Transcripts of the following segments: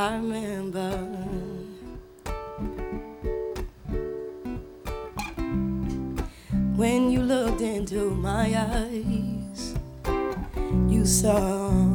I remember. When you looked into my eyes, you saw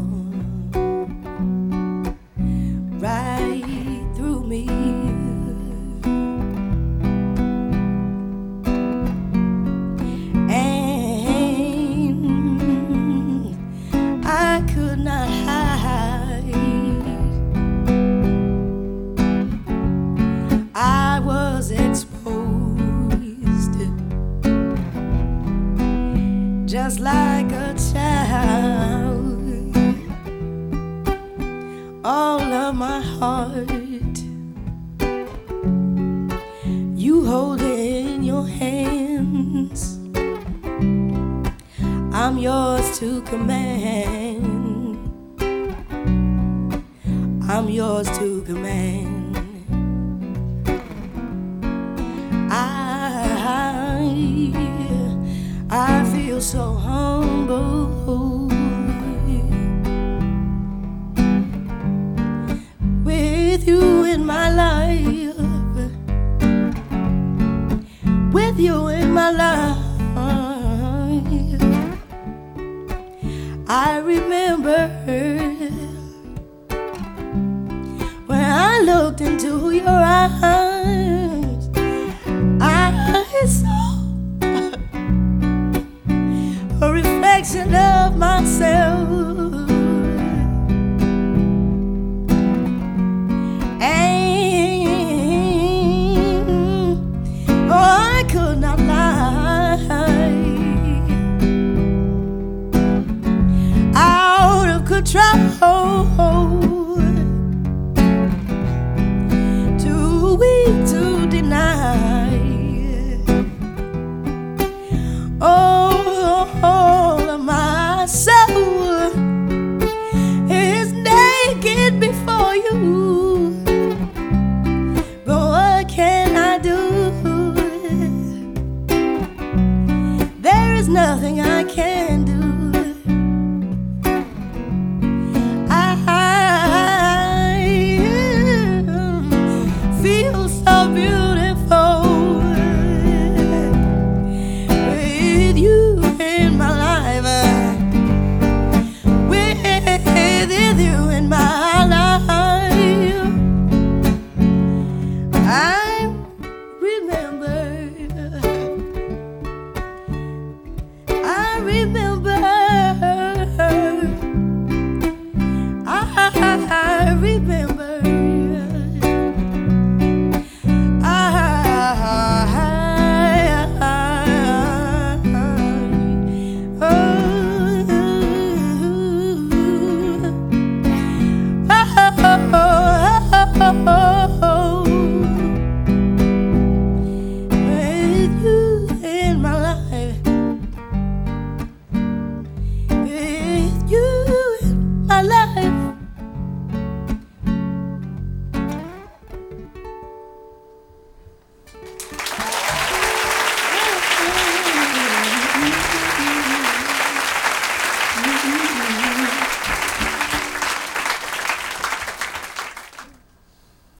just like a child. All of my heart you hold it in your hands. I'm yours to command. I'm yours to command. I remember when I looked into your eyes. I saw a reflection of myself. nothing I can do.